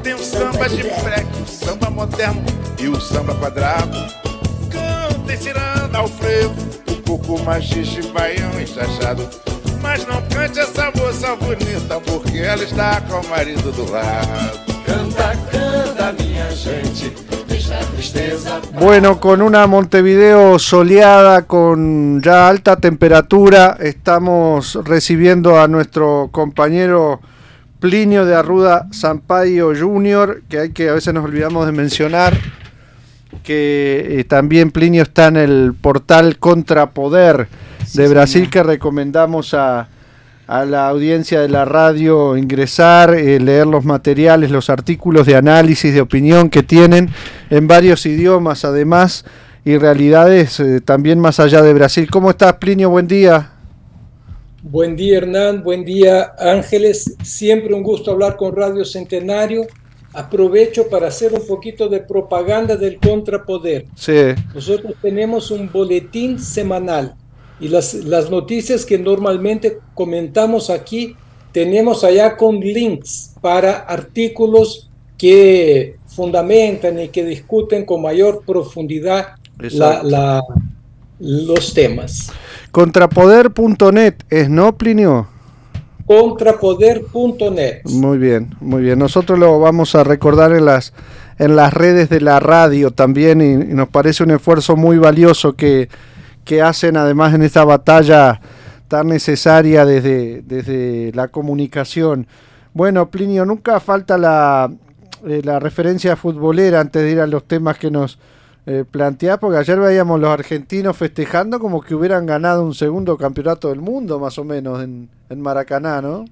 Cantem o samba de freque, o samba moderno e o samba quadrado. Cantem ciranda ao frevo, o coco machixe, baião enxachado. Mas não cante essa moça bonita, porque ela está com o marido do lado. Canta, canta, minha gente. Bueno, con una Montevideo soleada, con ya alta temperatura, estamos recibiendo a nuestro compañero Plinio de Arruda Sampaio Jr., que hay que a veces nos olvidamos de mencionar, que eh, también Plinio está en el portal Contrapoder de Brasil que recomendamos a, a la audiencia de la radio ingresar, eh, leer los materiales, los artículos de análisis, de opinión que tienen en varios idiomas además y realidades eh, también más allá de Brasil. ¿Cómo estás, Plinio? Buen día. Buen día, Hernán. Buen día, Ángeles. Siempre un gusto hablar con Radio Centenario. Aprovecho para hacer un poquito de propaganda del contrapoder. Sí. Nosotros tenemos un boletín semanal y las, las noticias que normalmente comentamos aquí tenemos allá con links para artículos que fundamentan y que discuten con mayor profundidad la, la, los temas. Contrapoder.net es, ¿no, Plinio? Contrapoder.net. Muy bien, muy bien. Nosotros lo vamos a recordar en las, en las redes de la radio también y, y nos parece un esfuerzo muy valioso que, que hacen además en esta batalla tan necesaria desde, desde la comunicación. Bueno, Plinio, nunca falta la, eh, la referencia futbolera antes de ir a los temas que nos eh, porque ayer veíamos los argentinos festejando como que hubieran ganado un segundo campeonato del mundo, más o menos, en, en Maracaná, ¿no?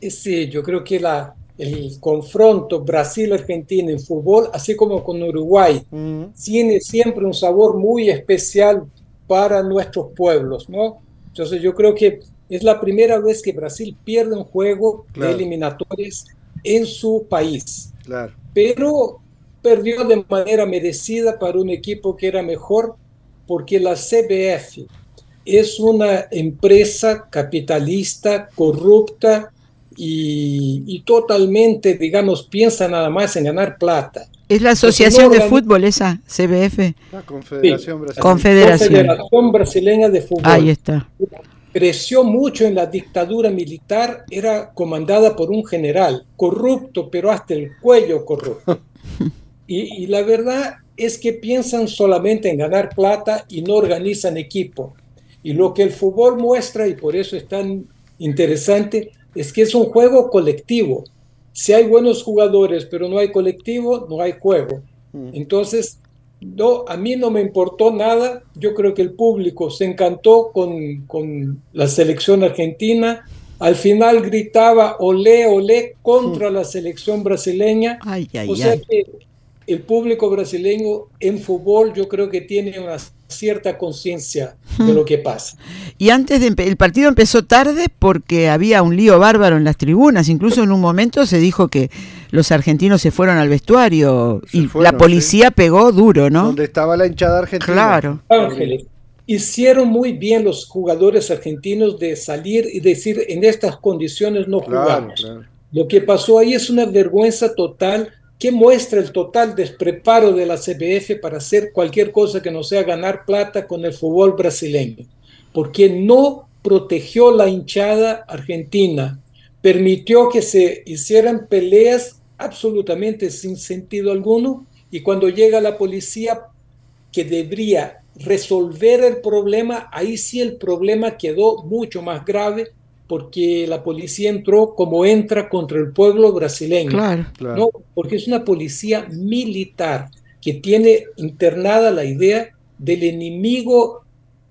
Sí, yo creo que la, el confronto Brasil-Argentina en fútbol, así como con Uruguay, mm. tiene siempre un sabor muy especial para nuestros pueblos, ¿no? Entonces yo creo que es la primera vez que Brasil pierde un juego claro. de eliminatorias en su país. Claro. Pero perdió de manera merecida para un equipo que era mejor, porque la CBF es una empresa capitalista, corrupta, y, y, totalmente, digamos, piensa nada más en ganar plata. Es la Asociación no de Fútbol esa, CBF. La Confederación, sí. Brasileña. Confederación. Confederación Brasileña de Fútbol. Ahí está. Creció mucho en la dictadura militar, era comandada por un general corrupto, pero hasta el cuello corrupto. y, y la verdad es que piensan solamente en ganar plata y no organizan equipo. Y lo que el fútbol muestra, y por eso es tan interesante, es que es un juego colectivo. Si hay buenos jugadores, pero no hay colectivo, no hay juego. Entonces, no, a mí no me importó nada. Yo creo que el público se encantó con, con la selección argentina. Al final gritaba olé, olé contra la selección brasileña. Ay, ay, o sea ay. que el público brasileño en fútbol yo creo que tiene una cierta conciencia de lo que pasa. Y antes de el partido empezó tarde porque había un lío bárbaro en las tribunas, incluso en un momento se dijo que los argentinos se fueron al vestuario Se y fueron, la policía sí. pegó duro, ¿no? Donde estaba la hinchada argentina. Claro. Ángeles, hicieron muy bien los jugadores argentinos de salir y decir en estas condiciones no Claro, jugamos. claro. Lo que pasó ahí es una vergüenza total que muestra el total despreparo de la CBF para hacer cualquier cosa que no sea ganar plata con el fútbol brasileño, porque no protegió la hinchada argentina, permitió que se hicieran peleas absolutamente sin sentido alguno y cuando llega la policía que debería resolver el problema, ahí sí el problema quedó mucho más grave porque la policía entró como entra contra el pueblo brasileño. Claro. Claro. No, porque es una policía militar que tiene internada la idea del enemigo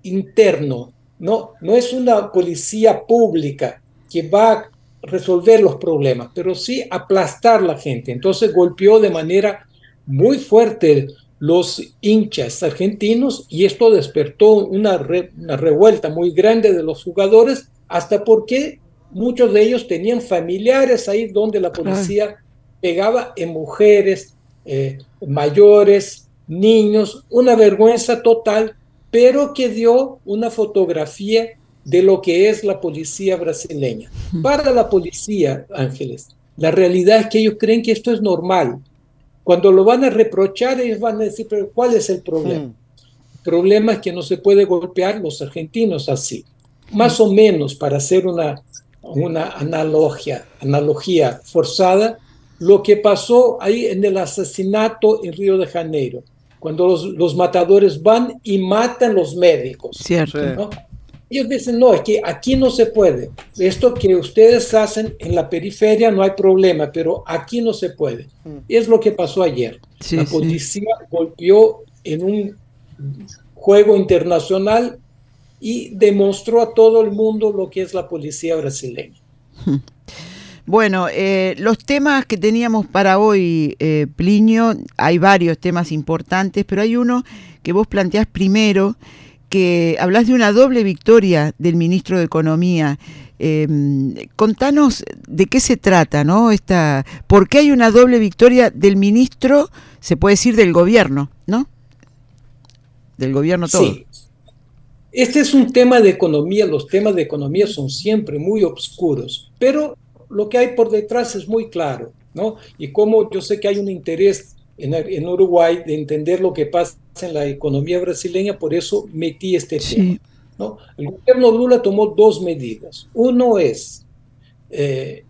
interno. No, no es una policía pública que va resolver los problemas, pero sí aplastar la gente. Entonces golpeó de manera muy fuerte los hinchas argentinos y esto despertó una, una revuelta muy grande de los jugadores, hasta porque muchos de ellos tenían familiares ahí donde la policía pegaba en mujeres, eh, mayores, niños, una vergüenza total, pero que dio una fotografía de lo que es la policía brasileña. Para la policía, Ángeles, la realidad es que ellos creen que esto es normal. Cuando lo van a reprochar, ellos van a decir, pero ¿cuál es el problema? El problema es que no se puede golpear los argentinos así. Más o menos, para hacer una, una analogía, analogía forzada, lo que pasó ahí en el asesinato en Río de Janeiro, cuando los, los matadores van y matan los médicos. Cierto. ¿no? Ellos dicen, no, es que aquí no se puede. Esto que ustedes hacen en la periferia no hay problema, pero aquí no se puede. Es lo que pasó ayer. Sí, la sí. policía golpeó en un juego internacional y demostró a todo el mundo lo que es la policía brasileña. Bueno, eh, los temas que teníamos para hoy, eh, Plinio, hay varios temas importantes, pero hay uno que vos planteás primero, que hablas de una doble victoria del ministro de Economía. Eh, contanos de qué se trata, ¿no? Esta, ¿Por qué hay una doble victoria del ministro, se puede decir del gobierno, ¿no? Del gobierno todo. Sí. Este es un tema de economía, los temas de economía son siempre muy oscuros, pero lo que hay por detrás es muy claro, ¿no? Y como yo sé que hay un interés en, en Uruguay de entender lo que pasa en la economía brasileña, por eso metí este Sí. tema. ¿no? El gobierno Lula tomó dos medidas. Uno es, eh,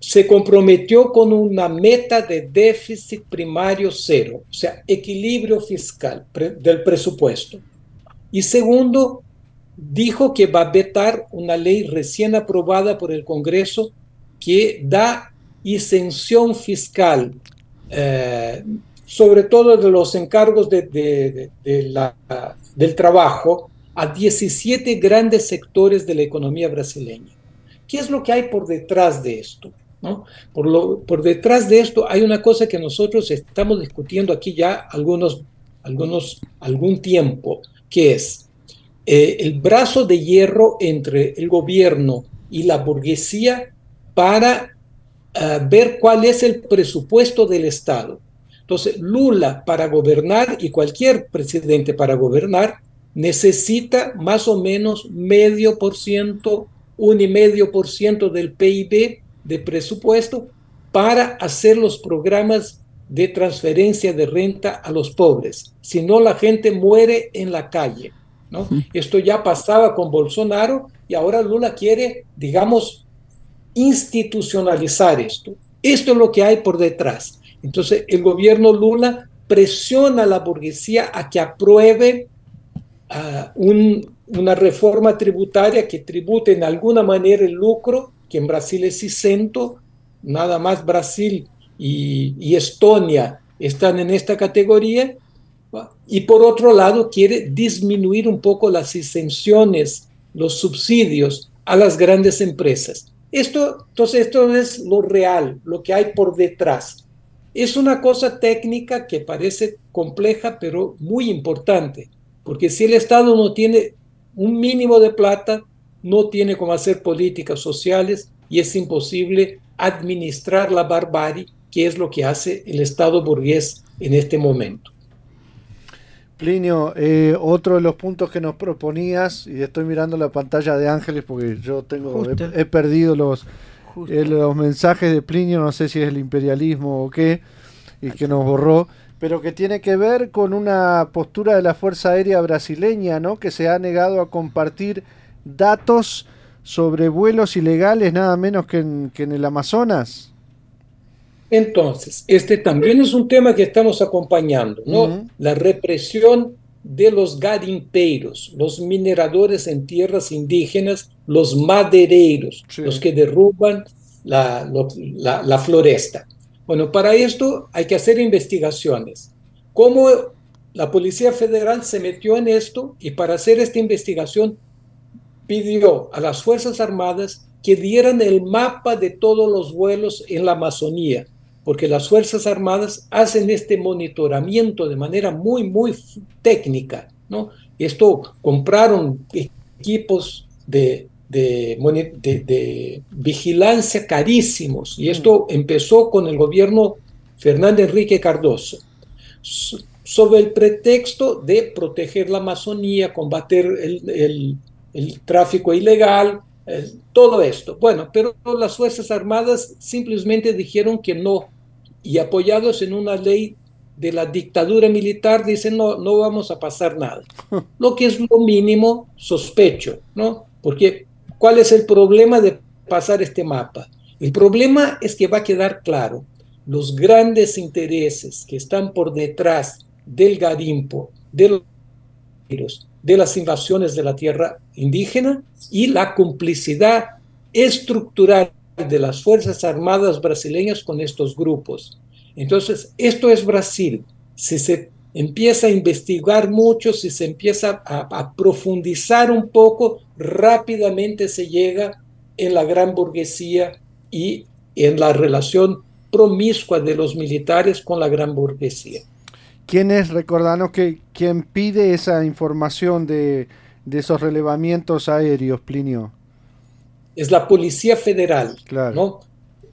se comprometió con una meta de déficit primario cero, o sea, equilibrio fiscal pre- del presupuesto. Y segundo, dijo que va a vetar una ley recién aprobada por el Congreso que da exención fiscal, eh, sobre todo de los encargos de, del trabajo, a 17 grandes sectores de la economía brasileña. ¿Qué es lo que hay por detrás de esto? ¿no? Por, por detrás de esto hay una cosa que nosotros estamos discutiendo aquí ya algunos, algunos, algún tiempo, que es eh, el brazo de hierro entre el gobierno y la burguesía para uh, ver cuál es el presupuesto del Estado. Entonces, Lula para gobernar y cualquier presidente para gobernar necesita más o menos medio por ciento, un y medio por ciento del PIB de presupuesto para hacer los programas de transferencia de renta a los pobres. Si no, la gente muere en la calle. ¿no? Esto ya pasaba con Bolsonaro y ahora Lula quiere, digamos, institucionalizar esto. Esto es lo que hay por detrás. Entonces, el gobierno Lula presiona a la burguesía a que apruebe uh, un, una reforma tributaria que tribute en alguna manera el lucro, que en Brasil es isento, nada más Brasil y, Estonia están en esta categoría, y por otro lado quiere disminuir un poco las exenciones, los subsidios a las grandes empresas. Esto, entonces, esto es lo real, lo que hay por detrás. Es una cosa técnica que parece compleja, pero muy importante, porque si el Estado no tiene un mínimo de plata, no tiene cómo hacer políticas sociales y es imposible administrar la barbarie, que es lo que hace el Estado burgués en este momento. Plinio, eh, otro de los puntos que nos proponías, y estoy mirando la pantalla de Ángeles porque yo tengo he, he, perdido los, eh, los mensajes de Plinio, no sé si es el imperialismo o qué, y que nos borró, pero que tiene que ver con una postura de la Fuerza Aérea Brasileña, ¿no? que se ha negado a compartir datos sobre vuelos ilegales nada menos que en, que en el Amazonas. Entonces, este también es un tema que estamos acompañando, ¿no? Uh -huh. La represión de los garimpeiros, los mineradores en tierras indígenas, los madereiros, sí. los que derruban la, lo, la, la, floresta. Bueno, para esto hay que hacer investigaciones. ¿Cómo la Policía Federal se metió en esto y para hacer esta investigación pidió a las Fuerzas Armadas que dieran el mapa de todos los vuelos en la Amazonía, porque las Fuerzas Armadas hacen este monitoramiento de manera muy, muy técnica, ¿no? Esto compraron equipos de, de, de, vigilancia carísimos y esto mm. empezó con el gobierno Fernández Enrique Cardoso sobre el pretexto de proteger la Amazonía, combater el, el, tráfico ilegal, eh, todo esto. Bueno, pero las Fuerzas Armadas simplemente dijeron que no, y apoyados en una ley de la dictadura militar, dicen no, no vamos a pasar nada. Lo que es lo mínimo sospecho, ¿no? Porque, ¿cuál es el problema de pasar este mapa? El problema es que va a quedar claro los grandes intereses que están por detrás del garimpo, de los de las invasiones de la tierra indígena y la complicidad estructural de las Fuerzas Armadas brasileñas con estos grupos. Entonces, esto es Brasil. Si se empieza a investigar mucho, si se empieza a, profundizar un poco, rápidamente se llega en la gran burguesía y en la relación promiscua de los militares con la gran burguesía. ¿Quién es, que quien pide esa información de, esos relevamientos aéreos, Plinio? Es la Policía Federal, claro. ¿no?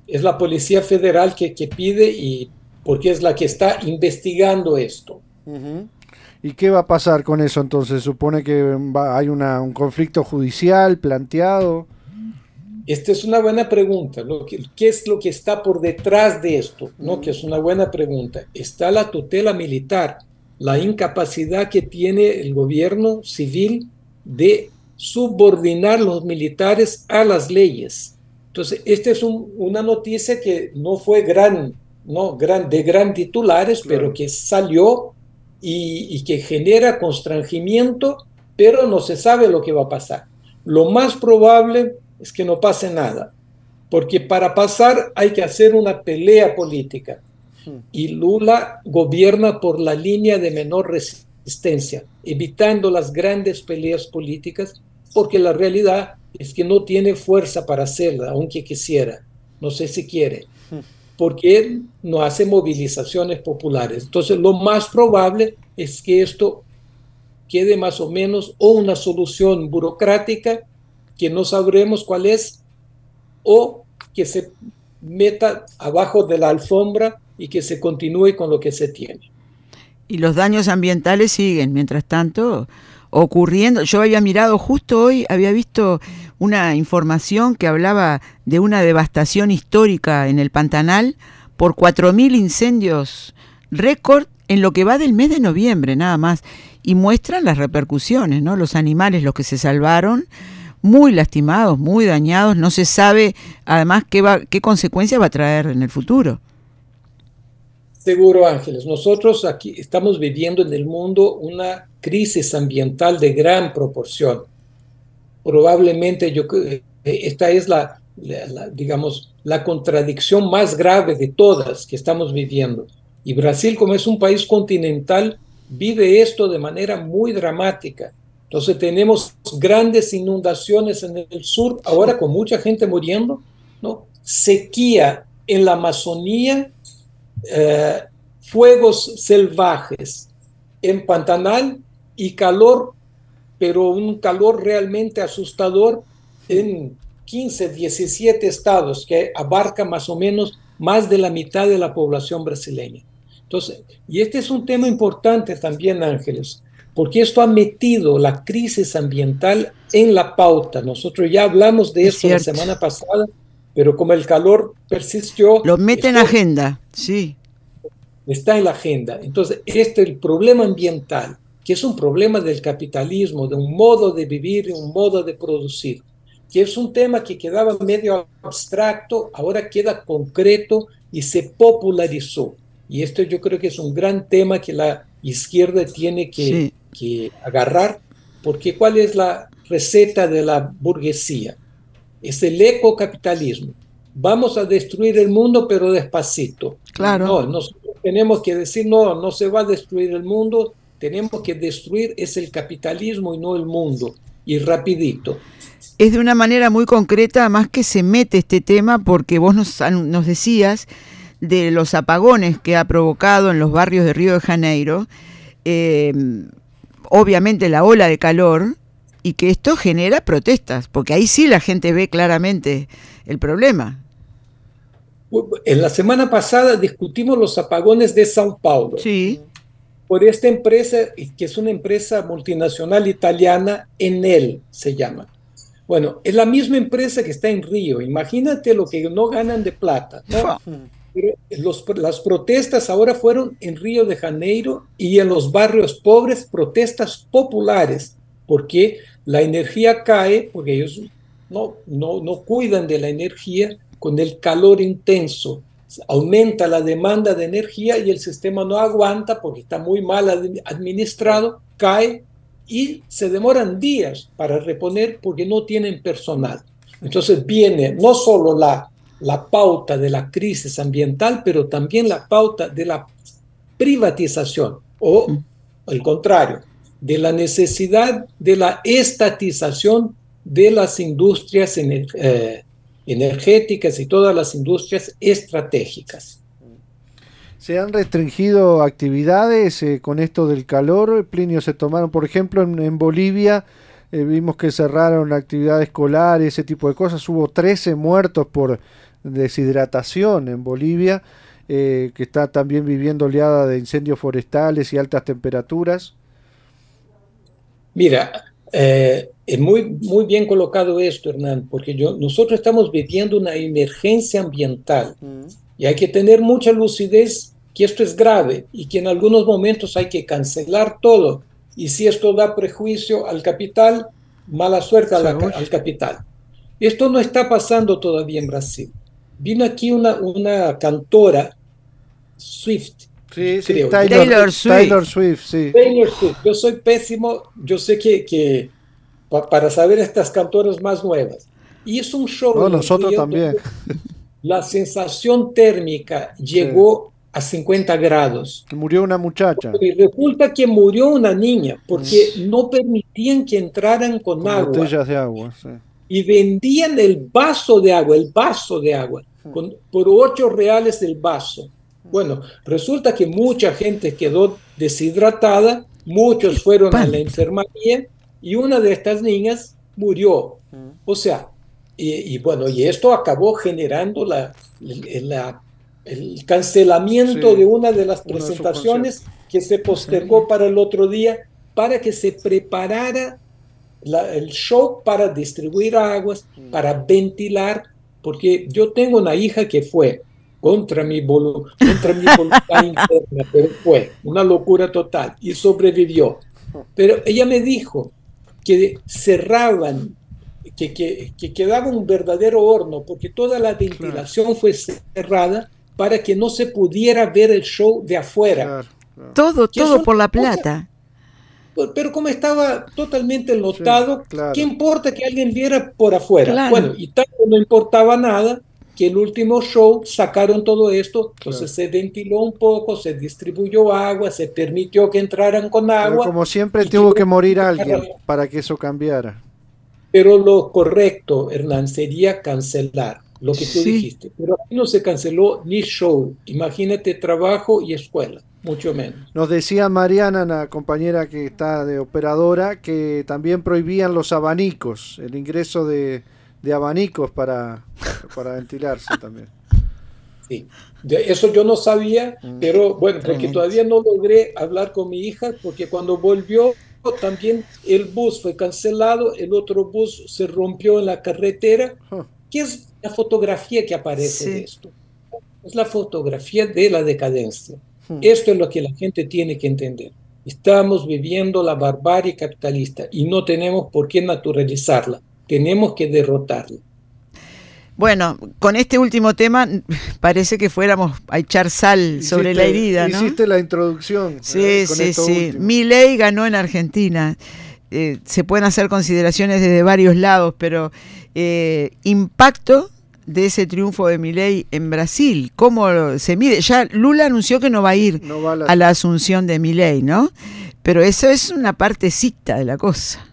Es la Policía Federal que, pide y porque es la que está investigando esto. ¿Y qué va a pasar con eso entonces? ¿Supone que hay un conflicto judicial planteado? Esta es una buena pregunta. ¿Qué es lo que está por detrás de esto? ¿no? Que es una buena pregunta. Está la tutela militar, la incapacidad que tiene el gobierno civil de subordinar los militares a las leyes. Entonces, esta es una noticia que no fue gran, no gran, de gran titulares, pero que salió y, y que genera constrangimiento, pero no se sabe lo que va a pasar. Lo más probable es que no pase nada, porque para pasar hay que hacer una pelea política hmm. y Lula gobierna por la línea de menor resistencia, evitando las grandes peleas políticas, porque la realidad es que no tiene fuerza para hacerla, aunque quisiera, no sé si quiere, porque él no hace movilizaciones populares. Entonces lo más probable es que esto quede más o menos o una solución burocrática que no sabremos cuál es o que se meta abajo de la alfombra y que se continúe con lo que se tiene. Y los daños ambientales siguen, mientras tanto, ocurriendo. Yo había mirado justo hoy, había visto una información que hablaba de una devastación histórica en el Pantanal por 4.000 incendios récord en lo que va del mes de noviembre, nada más. Y muestran las repercusiones, ¿no? Los animales, los que se salvaron, muy lastimados, muy dañados. No se sabe además qué, va, qué consecuencias va a traer en el futuro. Seguro, Ángeles. Nosotros aquí estamos viviendo en el mundo una crisis ambiental de gran proporción. Probablemente yo eh, esta es la, digamos, la contradicción más grave de todas que estamos viviendo. Y Brasil, como es un país continental, vive esto de manera muy dramática. Entonces tenemos grandes inundaciones en el sur, ahora con mucha gente muriendo, ¿no? Sequía en la Amazonía, eh, fuegos salvajes en Pantanal y calor, pero un calor realmente asustador en 15, 17 estados que abarca más o menos más de la mitad de la población brasileña. Entonces, y este es un tema importante también, Ángeles porque esto ha metido la crisis ambiental en la pauta. Nosotros ya hablamos de esto la semana pasada, pero como el calor persistió... Lo mete en agenda, sí. Está en la agenda. Entonces, este el problema ambiental, que es un problema del capitalismo, de un modo de vivir y un modo de producir, que es un tema que quedaba medio abstracto, ahora queda concreto y se popularizó. Y esto yo creo que es un gran tema que la izquierda tiene que, que agarrar, porque ¿cuál es la receta de la burguesía? Es el ecocapitalismo. Vamos a destruir el mundo, pero despacito. Claro. No, nosotros tenemos que decir, no, no se va a destruir el mundo, tenemos que destruir es el capitalismo y no el mundo, y rapidito. es de una manera muy concreta, más que se mete este tema, porque vos nos, nos decías de los apagones que ha provocado en los barrios de Río de Janeiro, eh, obviamente la ola de calor, y que esto genera protestas, porque ahí sí la gente ve claramente el problema. En la semana pasada discutimos los apagones de Sao Paulo. Sí. Por esta empresa, que es una empresa multinacional italiana, Enel se llama. Bueno, es la misma empresa que está en Río. Imagínate lo que no ganan de plata. las protestas ahora fueron en Río de Janeiro y en los barrios pobres, protestas populares, porque la energía cae, porque ellos no, no, no cuidan de la energía con el calor intenso. Aumenta la demanda de energía y el sistema no aguanta porque está muy mal administrado, cae y se demoran días para reponer porque no tienen personal. Entonces viene no solo la, la pauta de la crisis ambiental, pero también la pauta de la privatización o el contrario, de la necesidad de la estatización de las industrias eh, energéticas y todas las industrias estratégicas. ¿Se han restringido actividades eh, con esto del calor? Plinio, se tomaron, por ejemplo, en, Bolivia, eh, vimos que cerraron actividades escolares, ese tipo de cosas. Hubo 13 muertos por deshidratación en Bolivia, que está también viviendo oleada de incendios forestales y altas temperaturas. Mira, eh, es muy, muy bien colocado esto, Hernán, porque yo, nosotros estamos viviendo una emergencia ambiental mm. y hay que tener mucha lucidez que esto es grave y que en algunos momentos hay que cancelar todo. Y si esto da prejuicio al capital, mala suerte al capital. Esto no está pasando todavía en Brasil. Vino aquí una, una cantora, Swift, Sí, sí, Taylor, Swift. Taylor Swift, sí. Taylor Swift. Yo soy pésimo, yo sé que, que para saber estas cantoras más nuevas. Y es un show. No, nosotros también. La sensación térmica llegó a 50 grados. Murió una muchacha. Y resulta que murió una niña porque mm. no permitían que entraran con, agua. Botellas de agua, sí. Y vendían el vaso de agua, el vaso de agua, con, por 8 reales el vaso. Bueno, resulta que mucha gente quedó deshidratada, muchos fueron a la enfermería y una de estas niñas murió. O sea, y, bueno, y esto acabó generando la, el cancelamiento de una de las presentaciones que se postergó para el otro día para que se preparara el show para distribuir aguas, para ventilar, porque yo tengo una hija que fue contra mi, contra mi voluntad interna, pero fue una locura total y sobrevivió. Pero ella me dijo que cerraban, que, que, que quedaba un verdadero horno, porque toda la ventilación fue cerrada para que no se pudiera ver el show de afuera. Todo, todo por la plata. pero como estaba totalmente enlotado, ¿qué importa que alguien viera por afuera? Bueno, y tal no importaba nada, que el último show sacaron todo esto, entonces se ventiló un poco, se distribuyó agua, se permitió que entraran con agua. como siempre tuvo que morir alguien para que eso cambiara. Pero lo correcto, Hernán, sería cancelar lo que tú dijiste. Pero aquí no se canceló ni show. Imagínate trabajo y escuela, mucho menos. Nos decía Mariana, la compañera que está de operadora, que también prohibían los abanicos, el ingreso de, de abanicos para, para ventilarse también. Sí, de eso yo no sabía, mm. pero bueno, porque todavía no logré hablar con mi hija, porque cuando volvió también el bus fue cancelado, el otro bus se rompió en la carretera. ¿Qué es la fotografía que aparece de esto? Es la fotografía de la decadencia. Esto es lo que la gente tiene que entender. Estamos viviendo la barbarie capitalista y no tenemos por qué naturalizarla tenemos que derrotarlo. Bueno, con este último tema parece que fuéramos a echar sal sobre la herida, ¿no? Hiciste la introducción. Sí, sí, sí. Mi ley ganó en Argentina. Eh, se pueden hacer consideraciones desde varios lados, pero eh, impacto de ese triunfo de Milei en Brasil, cómo se mide. Ya Lula anunció que no va a ir a, la... asunción de Milei, ¿no? Pero eso es una partecita de la cosa.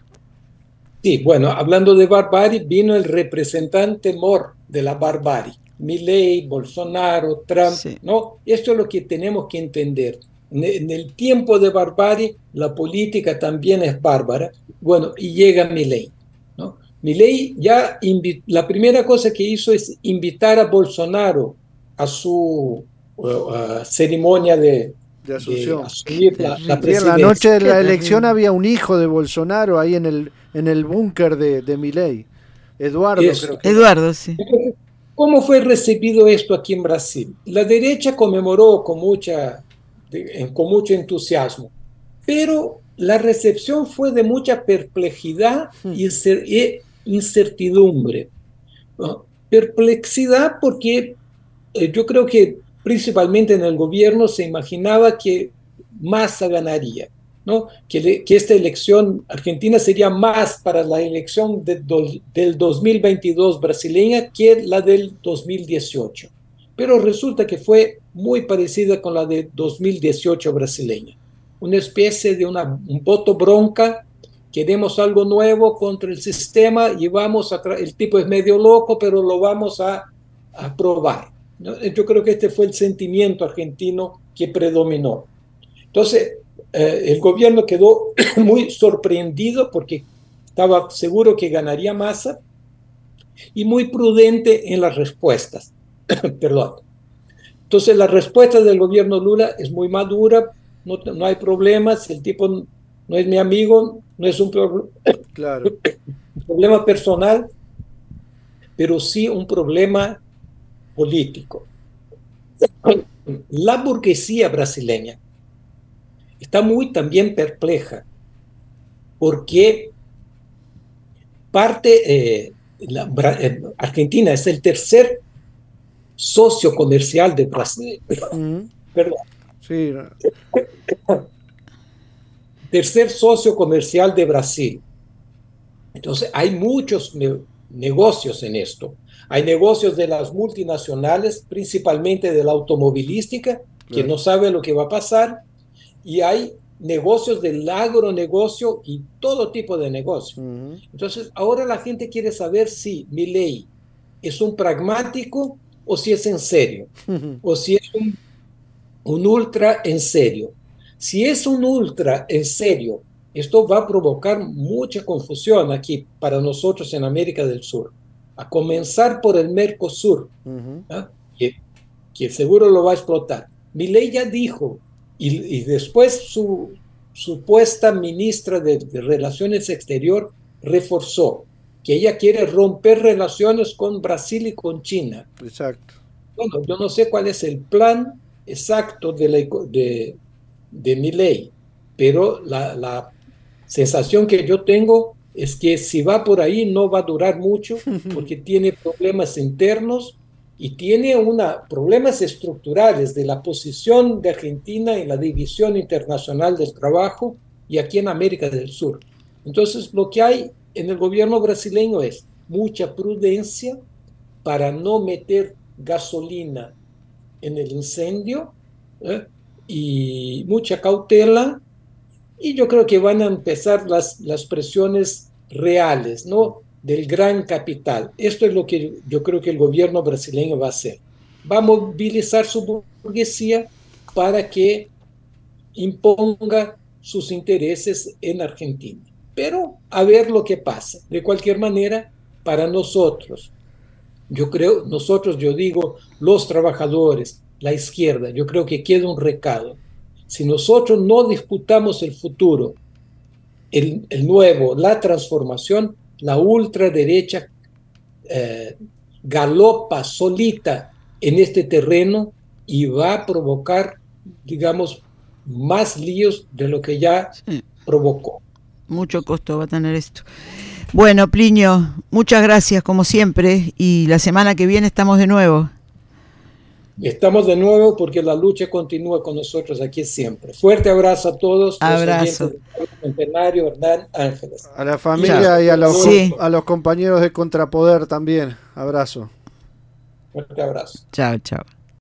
Sí, bueno, hablando de barbarie, vino el representante mor de la barbarie. Milley, Bolsonaro, Trump, ¿no? Esto es lo que tenemos que entender. En el tiempo de barbarie, la política también es bárbara. Bueno, y llega Milley, ¿no? Milley ya, la primera cosa que hizo es invitar a Bolsonaro a su ceremonia de, de asunción. la, en la noche de la elección había un hijo de Bolsonaro ahí en el, en el búnker de, de Milei. Eduardo, creo que. Eduardo, sí. ¿Cómo fue recibido esto aquí en Brasil? La derecha conmemoró con, mucha, con mucho entusiasmo, pero la recepción fue de mucha perplejidad y incertidumbre. Perplexidad porque eh, yo creo que principalmente en el gobierno se imaginaba que Massa ganaría. Que, esta elección argentina sería más para la elección del 2022 brasileña que la del 2018. Pero resulta que fue muy parecida con la de 2018 brasileña. Una especie de un voto bronca, queremos algo nuevo contra el sistema y vamos a, el tipo es medio loco, pero lo vamos a aprobar. Yo creo que este fue el sentimiento argentino que predominó. Entonces, eh, el gobierno quedó muy sorprendido porque estaba seguro que ganaría masa y muy prudente en las respuestas. Perdón. Entonces la respuesta del gobierno Lula es muy madura, no, no hay problemas, el tipo no es mi amigo, no es un, claro. un problema personal, pero sí un problema político. La burguesía brasileña está muy también perpleja porque parte, eh, eh, Argentina es el tercer socio comercial de Brasil. Perdón. Sí. Tercer socio comercial de Brasil. Entonces, hay muchos negocios en esto. Hay negocios de las multinacionales, principalmente de la automovilística, que no sabe lo que va a pasar y hay negocios del agronegocio y todo tipo de negocio. Entonces, ahora la gente quiere saber si mi ley es un pragmático o si es en serio, o si es un, un ultra en serio. Si es un ultra en serio, esto va a provocar mucha confusión aquí para nosotros en América del Sur, a comenzar por el Mercosur, ¿ah? que, que, seguro lo va a explotar. Mi ley ya dijo y, después su supuesta ministra de, Relaciones Exterior reforzó que ella quiere romper relaciones con Brasil y con China. Exacto. Bueno, yo no sé cuál es el plan exacto de, la, de, de mi ley, pero la, la sensación que yo tengo es que si va por ahí no va a durar mucho porque tiene problemas internos y tiene una, problemas estructurales de la posición de Argentina en la división internacional del trabajo y aquí en América del Sur. Entonces, lo que hay en el gobierno brasileño es mucha prudencia para no meter gasolina en el incendio ¿eh? y mucha cautela. Y yo creo que van a empezar las, las presiones reales, ¿no? Del gran capital. Esto es lo que yo creo que el gobierno brasileño va a hacer. Va a movilizar su burguesía para que imponga sus intereses en Argentina. Pero a ver lo que pasa. De cualquier manera, para nosotros, yo creo, nosotros, yo digo, los trabajadores, la izquierda, yo creo que queda un recado. Si nosotros no disputamos el futuro, el, el nuevo, la transformación, la ultraderecha eh, galopa solita en este terreno y va a provocar, digamos, más líos de lo que ya provocó. Mucho costo va a tener esto. Bueno, Plinio, muchas gracias como siempre y la semana que viene estamos de nuevo. Estamos de nuevo porque la lucha continúa con nosotros aquí siempre. Fuerte abrazo a todos. Abrazo. Centenario, Hernán Ángeles. A la familia y a los, a los compañeros de Contrapoder también. Abrazo. Fuerte abrazo. Chao, chao.